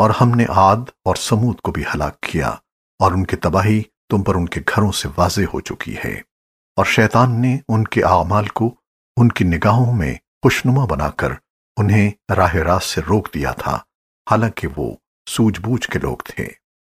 اور ہم نے عاد اور سمود کو بھی ہلاک کیا اور ان کی تباہی تم پر ان کے گھروں سے واضح ہو چکی ہے۔ اور شیطان نے ان کے اعمال کو ان کی نگاہوں میں خوشنما بنا کر انہیں راہ راست سے روک دیا تھا۔ حالانکہ وہ سوجھ بوجھ کے لوگ تھے۔